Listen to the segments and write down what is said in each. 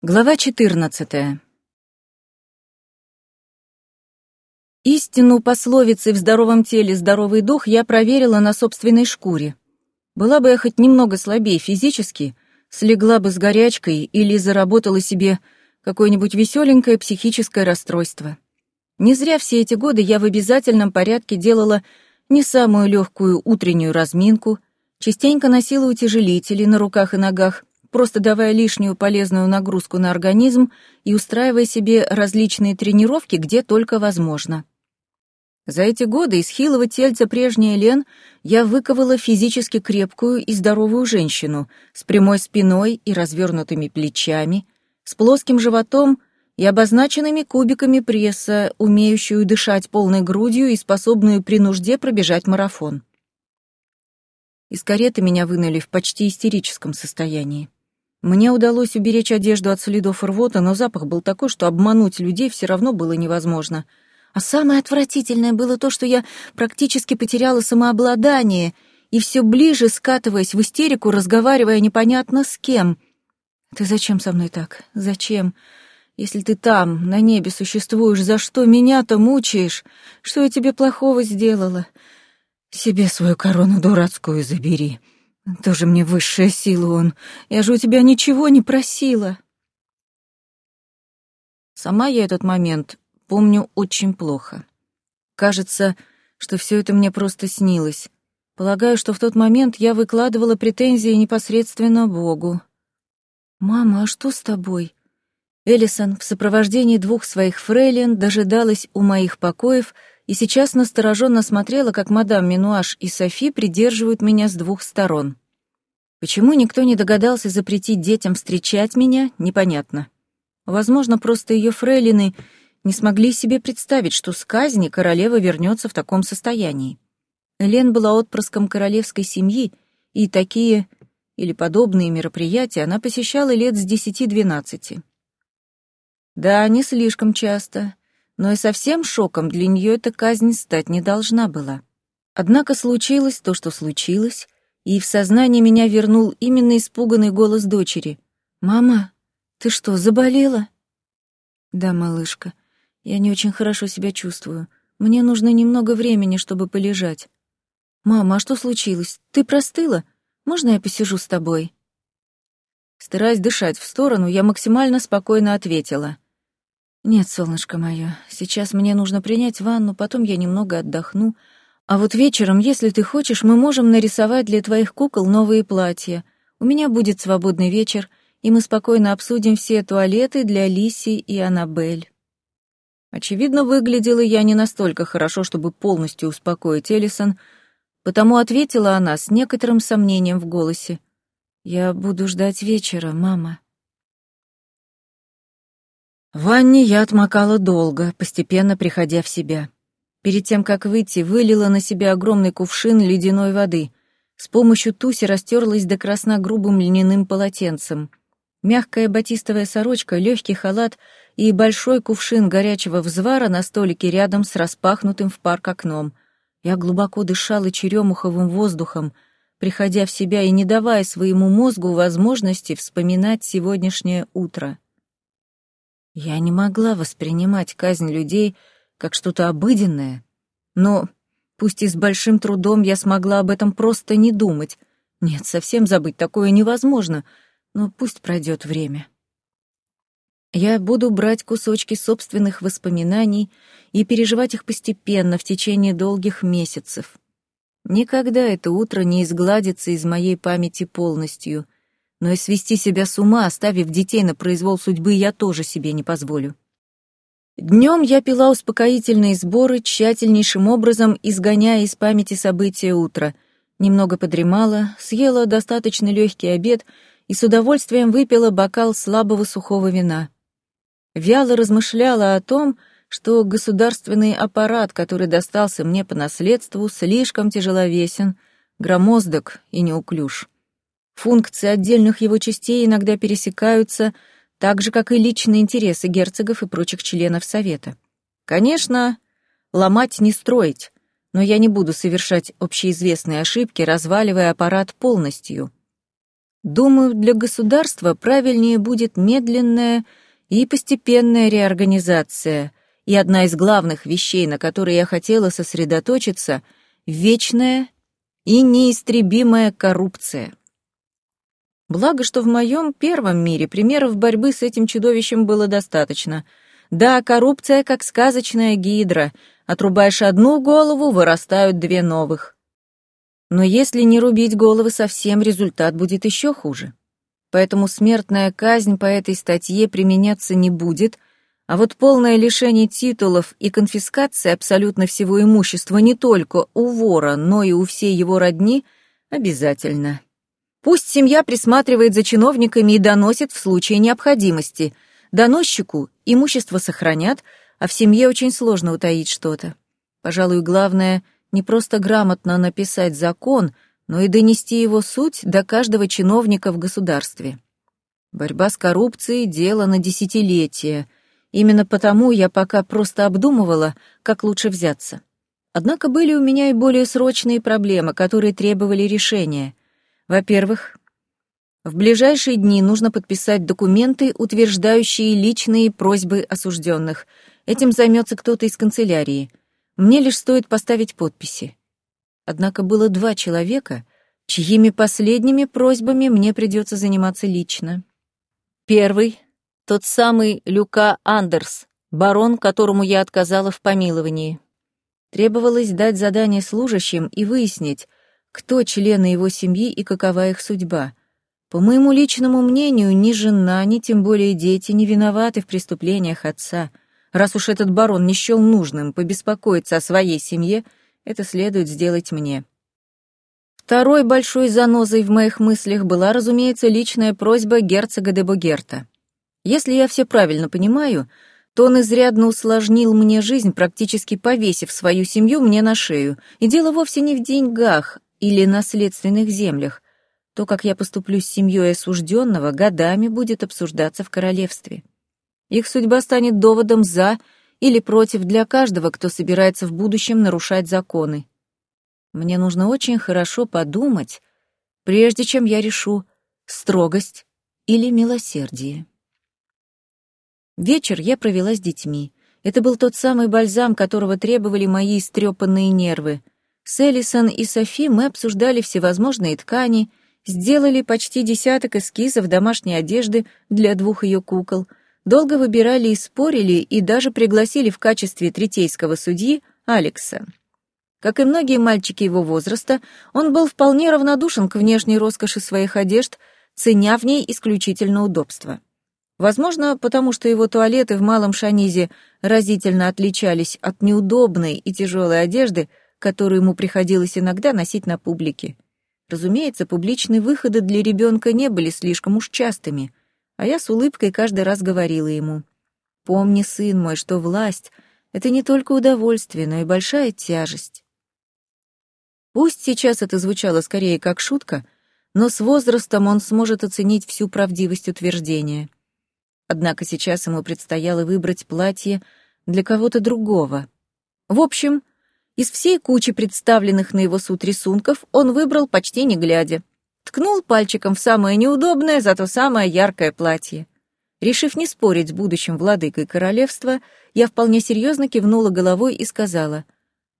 Глава 14. Истину пословицы «в здоровом теле здоровый дух» я проверила на собственной шкуре. Была бы я хоть немного слабее физически, слегла бы с горячкой или заработала себе какое-нибудь веселенькое психическое расстройство. Не зря все эти годы я в обязательном порядке делала не самую легкую утреннюю разминку, частенько носила утяжелители на руках и ногах, просто давая лишнюю полезную нагрузку на организм и устраивая себе различные тренировки, где только возможно. За эти годы из хилого тельца прежней Лен я выковала физически крепкую и здоровую женщину с прямой спиной и развернутыми плечами, с плоским животом и обозначенными кубиками пресса, умеющую дышать полной грудью и способную при нужде пробежать марафон. Из кареты меня вынули в почти истерическом состоянии. Мне удалось уберечь одежду от следов рвота, но запах был такой, что обмануть людей все равно было невозможно. А самое отвратительное было то, что я практически потеряла самообладание и все ближе, скатываясь в истерику, разговаривая непонятно с кем. «Ты зачем со мной так? Зачем? Если ты там, на небе существуешь, за что меня-то мучаешь? Что я тебе плохого сделала? Себе свою корону дурацкую забери». Тоже мне высшая сила он. Я же у тебя ничего не просила. Сама я этот момент помню очень плохо. Кажется, что все это мне просто снилось. Полагаю, что в тот момент я выкладывала претензии непосредственно Богу. «Мама, а что с тобой?» Эллисон в сопровождении двух своих фрейлин дожидалась у моих покоев и сейчас настороженно смотрела, как мадам Минуаш и Софи придерживают меня с двух сторон. Почему никто не догадался запретить детям встречать меня, непонятно. Возможно, просто ее фрейлины не смогли себе представить, что с казни королева вернется в таком состоянии. Элен была отпрыском королевской семьи, и такие или подобные мероприятия она посещала лет с десяти-двенадцати. Да, не слишком часто, но и совсем шоком для нее эта казнь стать не должна была. Однако случилось то, что случилось, и в сознание меня вернул именно испуганный голос дочери. «Мама, ты что, заболела?» «Да, малышка, я не очень хорошо себя чувствую. Мне нужно немного времени, чтобы полежать». «Мама, а что случилось? Ты простыла? Можно я посижу с тобой?» Стараясь дышать в сторону, я максимально спокойно ответила — «Нет, солнышко мое, сейчас мне нужно принять ванну, потом я немного отдохну. А вот вечером, если ты хочешь, мы можем нарисовать для твоих кукол новые платья. У меня будет свободный вечер, и мы спокойно обсудим все туалеты для Лиси и Аннабель». Очевидно, выглядела я не настолько хорошо, чтобы полностью успокоить Эллисон, потому ответила она с некоторым сомнением в голосе. «Я буду ждать вечера, мама». В ванне я отмокала долго, постепенно приходя в себя. Перед тем, как выйти, вылила на себя огромный кувшин ледяной воды. С помощью туси растерлась до красна грубым льняным полотенцем. Мягкая батистовая сорочка, легкий халат и большой кувшин горячего взвара на столике рядом с распахнутым в парк окном. Я глубоко дышала черемуховым воздухом, приходя в себя и не давая своему мозгу возможности вспоминать сегодняшнее утро. Я не могла воспринимать казнь людей как что-то обыденное, но, пусть и с большим трудом, я смогла об этом просто не думать. Нет, совсем забыть такое невозможно, но пусть пройдет время. Я буду брать кусочки собственных воспоминаний и переживать их постепенно в течение долгих месяцев. Никогда это утро не изгладится из моей памяти полностью — но и свести себя с ума, оставив детей на произвол судьбы, я тоже себе не позволю. Днем я пила успокоительные сборы, тщательнейшим образом изгоняя из памяти события утра. Немного подремала, съела достаточно легкий обед и с удовольствием выпила бокал слабого сухого вина. Вяло размышляла о том, что государственный аппарат, который достался мне по наследству, слишком тяжеловесен, громоздок и неуклюж. Функции отдельных его частей иногда пересекаются, так же, как и личные интересы герцогов и прочих членов Совета. Конечно, ломать не строить, но я не буду совершать общеизвестные ошибки, разваливая аппарат полностью. Думаю, для государства правильнее будет медленная и постепенная реорганизация, и одна из главных вещей, на которые я хотела сосредоточиться — вечная и неистребимая коррупция. Благо, что в моем первом мире примеров борьбы с этим чудовищем было достаточно. Да, коррупция как сказочная гидра. Отрубаешь одну голову, вырастают две новых. Но если не рубить головы совсем, результат будет еще хуже. Поэтому смертная казнь по этой статье применяться не будет, а вот полное лишение титулов и конфискация абсолютно всего имущества не только у вора, но и у всей его родни обязательно. Пусть семья присматривает за чиновниками и доносит в случае необходимости. Доносчику имущество сохранят, а в семье очень сложно утаить что-то. Пожалуй, главное — не просто грамотно написать закон, но и донести его суть до каждого чиновника в государстве. Борьба с коррупцией — дело на десятилетия. Именно потому я пока просто обдумывала, как лучше взяться. Однако были у меня и более срочные проблемы, которые требовали решения. Во-первых, в ближайшие дни нужно подписать документы, утверждающие личные просьбы осужденных. Этим займется кто-то из канцелярии. Мне лишь стоит поставить подписи. Однако было два человека, чьими последними просьбами мне придется заниматься лично. Первый — тот самый Люка Андерс, барон, которому я отказала в помиловании. Требовалось дать задание служащим и выяснить, кто члены его семьи и какова их судьба. По моему личному мнению, ни жена, ни тем более дети не виноваты в преступлениях отца. Раз уж этот барон не счел нужным побеспокоиться о своей семье, это следует сделать мне. Второй большой занозой в моих мыслях была, разумеется, личная просьба герцога де Бугерта. Если я все правильно понимаю, то он изрядно усложнил мне жизнь, практически повесив свою семью мне на шею. И дело вовсе не в деньгах, или наследственных землях. То, как я поступлю с семьей осужденного, годами будет обсуждаться в королевстве. Их судьба станет доводом «за» или «против» для каждого, кто собирается в будущем нарушать законы. Мне нужно очень хорошо подумать, прежде чем я решу строгость или милосердие. Вечер я провела с детьми. Это был тот самый бальзам, которого требовали мои истрепанные нервы — с Элисон и Софи мы обсуждали всевозможные ткани, сделали почти десяток эскизов домашней одежды для двух ее кукол, долго выбирали и спорили, и даже пригласили в качестве третейского судьи Алекса. Как и многие мальчики его возраста, он был вполне равнодушен к внешней роскоши своих одежд, ценя в ней исключительно удобство. Возможно, потому что его туалеты в Малом Шанизе разительно отличались от неудобной и тяжелой одежды, которую ему приходилось иногда носить на публике. Разумеется, публичные выходы для ребенка не были слишком уж частыми, а я с улыбкой каждый раз говорила ему, «Помни, сын мой, что власть — это не только удовольствие, но и большая тяжесть». Пусть сейчас это звучало скорее как шутка, но с возрастом он сможет оценить всю правдивость утверждения. Однако сейчас ему предстояло выбрать платье для кого-то другого. В общем, из всей кучи представленных на его суд рисунков он выбрал почти не глядя. Ткнул пальчиком в самое неудобное, зато самое яркое платье. Решив не спорить с будущим владыкой королевства, я вполне серьезно кивнула головой и сказала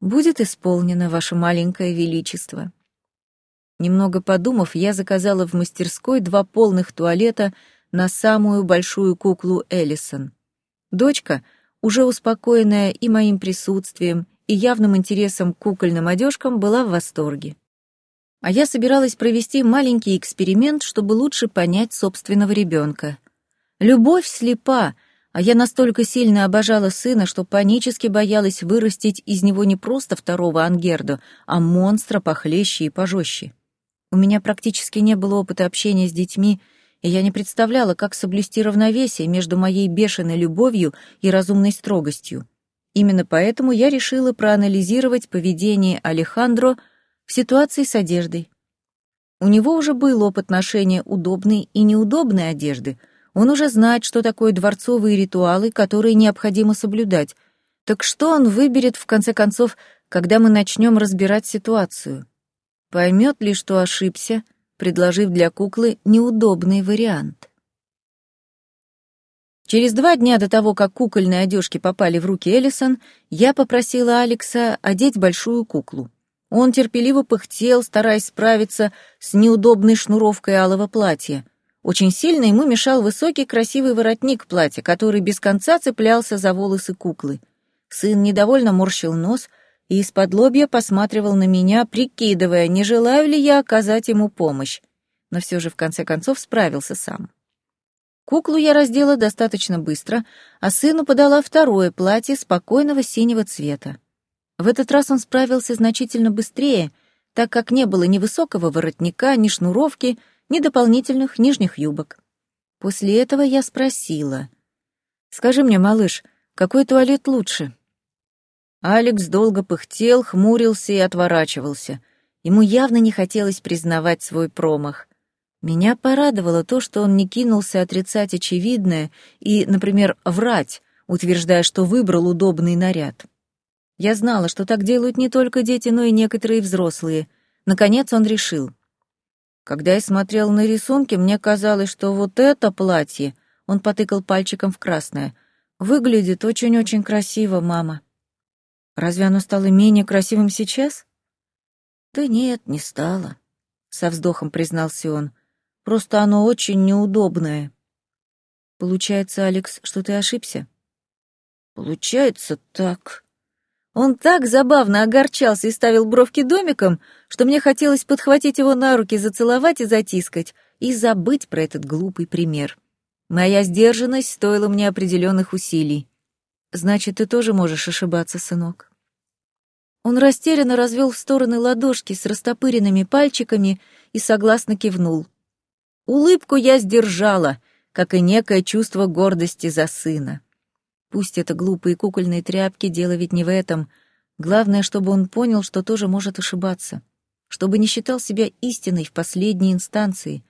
«Будет исполнено, ваше маленькое величество». Немного подумав, я заказала в мастерской два полных туалета на самую большую куклу Эллисон. Дочка, уже успокоенная и моим присутствием, и явным интересом к кукольным одежкам была в восторге. А я собиралась провести маленький эксперимент, чтобы лучше понять собственного ребенка. Любовь слепа, а я настолько сильно обожала сына, что панически боялась вырастить из него не просто второго Ангердо, а монстра похлеще и пожестче. У меня практически не было опыта общения с детьми, и я не представляла, как соблюсти равновесие между моей бешеной любовью и разумной строгостью. Именно поэтому я решила проанализировать поведение Алехандро в ситуации с одеждой. У него уже был опыт ношения удобной и неудобной одежды. Он уже знает, что такое дворцовые ритуалы, которые необходимо соблюдать. Так что он выберет, в конце концов, когда мы начнем разбирать ситуацию? Поймет ли, что ошибся, предложив для куклы неудобный вариант. Через два дня до того, как кукольные одежки попали в руки Эллисон, я попросила Алекса одеть большую куклу. Он терпеливо пыхтел, стараясь справиться с неудобной шнуровкой алого платья. Очень сильно ему мешал высокий красивый воротник платья, который без конца цеплялся за волосы куклы. Сын недовольно морщил нос и из-под лобья посматривал на меня, прикидывая, не желаю ли я оказать ему помощь. Но все же в конце концов справился сам. Куклу я раздела достаточно быстро, а сыну подала второе платье спокойного синего цвета. В этот раз он справился значительно быстрее, так как не было ни высокого воротника, ни шнуровки, ни дополнительных нижних юбок. После этого я спросила. «Скажи мне, малыш, какой туалет лучше?» Алекс долго пыхтел, хмурился и отворачивался. Ему явно не хотелось признавать свой промах. Меня порадовало то, что он не кинулся отрицать очевидное и, например, врать, утверждая, что выбрал удобный наряд. Я знала, что так делают не только дети, но и некоторые взрослые. Наконец он решил. Когда я смотрел на рисунки, мне казалось, что вот это платье, он потыкал пальчиком в красное, выглядит очень-очень красиво, мама. Разве оно стало менее красивым сейчас? Да нет, не стало, со вздохом признался он. Просто оно очень неудобное. Получается, Алекс, что ты ошибся? Получается так. Он так забавно огорчался и ставил бровки домиком, что мне хотелось подхватить его на руки, зацеловать и затискать, и забыть про этот глупый пример. Моя сдержанность стоила мне определенных усилий. Значит, ты тоже можешь ошибаться, сынок. Он растерянно развел в стороны ладошки с растопыренными пальчиками и согласно кивнул. Улыбку я сдержала, как и некое чувство гордости за сына. Пусть это глупые кукольные тряпки, дело ведь не в этом. Главное, чтобы он понял, что тоже может ошибаться. Чтобы не считал себя истиной в последней инстанции.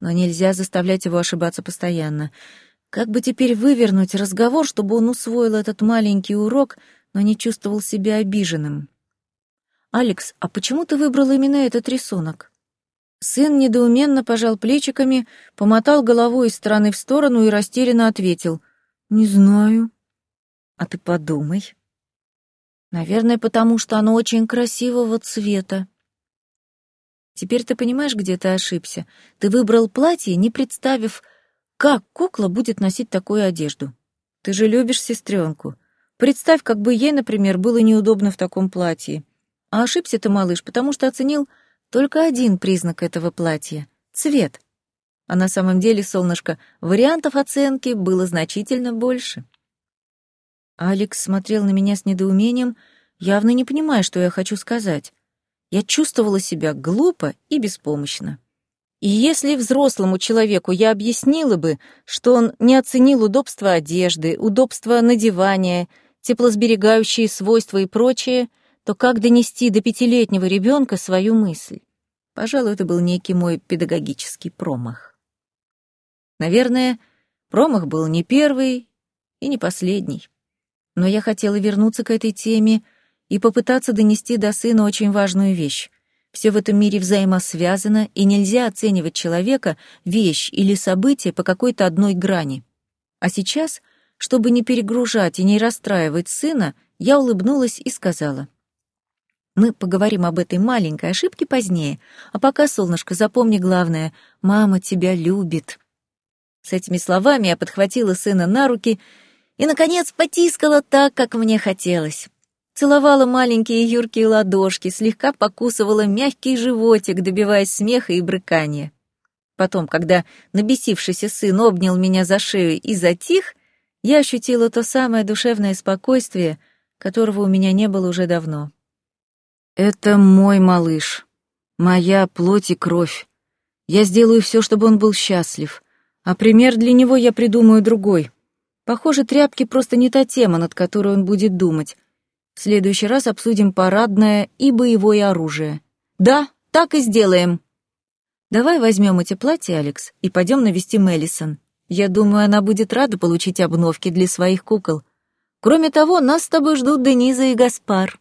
Но нельзя заставлять его ошибаться постоянно. Как бы теперь вывернуть разговор, чтобы он усвоил этот маленький урок, но не чувствовал себя обиженным? «Алекс, а почему ты выбрал именно этот рисунок?» Сын недоуменно пожал плечиками, помотал головой из стороны в сторону и растерянно ответил. «Не знаю». «А ты подумай». «Наверное, потому что оно очень красивого цвета». «Теперь ты понимаешь, где ты ошибся? Ты выбрал платье, не представив, как кукла будет носить такую одежду. Ты же любишь сестренку. Представь, как бы ей, например, было неудобно в таком платье. А ошибся ты, малыш, потому что оценил только один признак этого платья — цвет. А на самом деле, солнышко, вариантов оценки было значительно больше. Алекс смотрел на меня с недоумением, явно не понимая, что я хочу сказать. Я чувствовала себя глупо и беспомощно. И если взрослому человеку я объяснила бы, что он не оценил удобство одежды, удобство надевания, теплосберегающие свойства и прочее — то как донести до пятилетнего ребенка свою мысль? Пожалуй, это был некий мой педагогический промах. Наверное, промах был не первый и не последний. Но я хотела вернуться к этой теме и попытаться донести до сына очень важную вещь. Все в этом мире взаимосвязано, и нельзя оценивать человека, вещь или событие по какой-то одной грани. А сейчас, чтобы не перегружать и не расстраивать сына, я улыбнулась и сказала. Мы поговорим об этой маленькой ошибке позднее, а пока, солнышко, запомни главное — мама тебя любит». С этими словами я подхватила сына на руки и, наконец, потискала так, как мне хотелось. Целовала маленькие юркие ладошки, слегка покусывала мягкий животик, добиваясь смеха и брыкания. Потом, когда набесившийся сын обнял меня за шею и затих, я ощутила то самое душевное спокойствие, которого у меня не было уже давно. Это мой малыш, моя плоть и кровь. Я сделаю все, чтобы он был счастлив. А пример для него я придумаю другой. Похоже, тряпки просто не та тема, над которой он будет думать. В следующий раз обсудим парадное и боевое оружие. Да, так и сделаем. Давай возьмем эти платья, Алекс, и пойдем навести Мелисон. Я думаю, она будет рада получить обновки для своих кукол. Кроме того, нас с тобой ждут Дениза и Гаспар.